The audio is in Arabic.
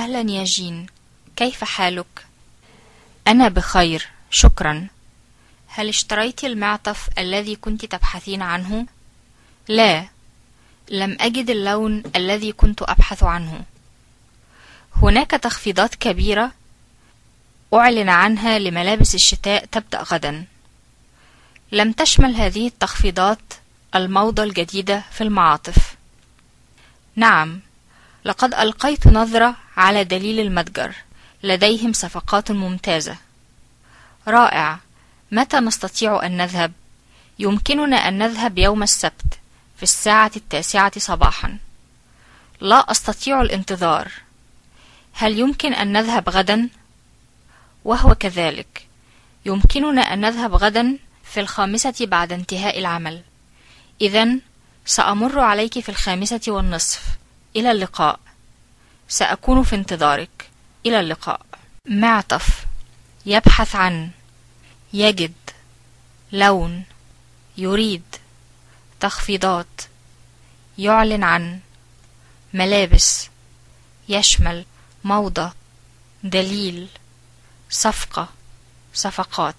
أهلا يا جين. كيف حالك؟ أنا بخير شكرا. هل اشتريت المعطف الذي كنت تبحثين عنه؟ لا. لم أجد اللون الذي كنت أبحث عنه. هناك تخفيضات كبيرة أعلن عنها لملابس الشتاء تبدأ غدا. لم تشمل هذه التخفيضات الموضة الجديدة في المعاطف. نعم. لقد ألقيت نظرة على دليل المتجر. لديهم صفقات ممتازة. رائع. متى نستطيع أن نذهب؟ يمكننا أن نذهب يوم السبت في الساعة التاسعة صباحا. لا أستطيع الانتظار. هل يمكن أن نذهب غدا؟ وهو كذلك. يمكننا أن نذهب غدا في الخامسة بعد انتهاء العمل. إذا سأمر عليك في الخامسة والنصف. إلى اللقاء. سأكون في انتظارك. إلى اللقاء. معطف. يبحث عن. يجد. لون. يريد. تخفيضات. يعلن عن. ملابس. يشمل. موضة. دليل. صفقة. صفقات.